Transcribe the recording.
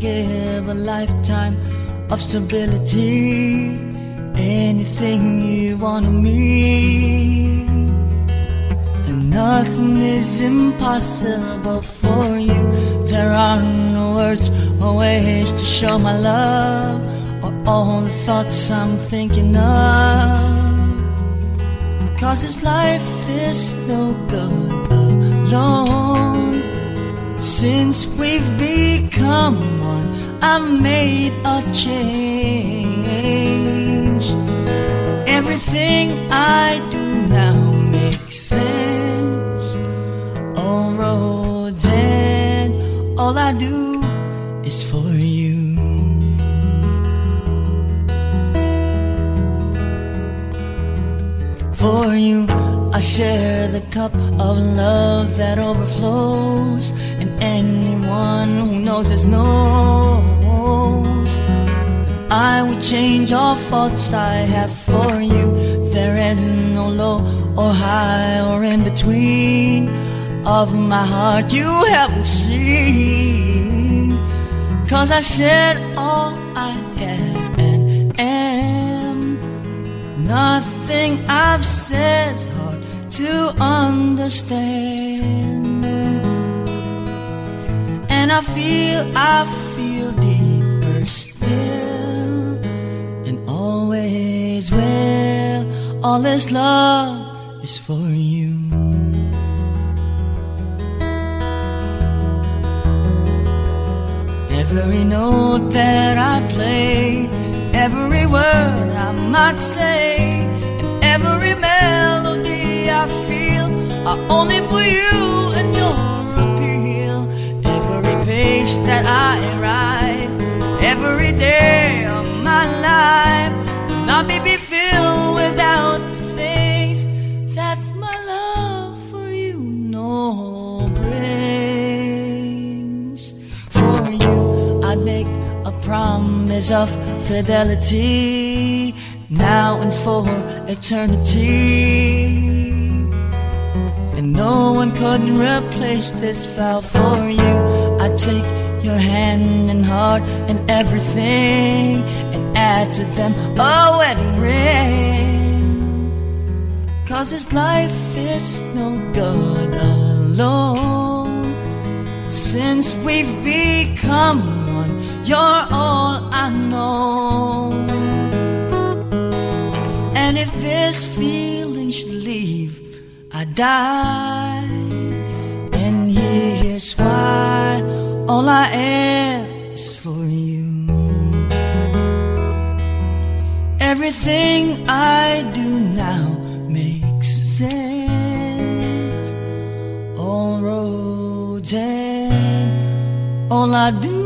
live a lifetime of stability. Anything you want of me. And nothing is impossible for you. There are no words or ways to show my love or all the thoughts I'm thinking of. Cause this life is no good alone. Since we've become one, I made a change. Everything I do now makes sense. All roads and all I do is for you. For you, I share the cup of love that overflows, anyone knows. I will change all thoughts I have for you. There is no low or high or in between of my heart you haven't seen. Cause I shed all I have and am. Nothing I've said's hard to understand. I feel, I feel deeper still. And always, well, all this love is for you. Every note that I play, every word I might say, and every melody I feel are only for you that I write, every day of my life will not be filled without the things that my love for you no brings. For you, I'd make a promise of fidelity now and for eternity. And no one could replace this vow for you. I take your hand and heart and everything and add to them a wedding ring. Cause this life is no good alone. Since we've become one, you're all I know. And if this feeling should leave, I die. And here's why all I ask for you. Everything I do now makes sense. All roads and all I do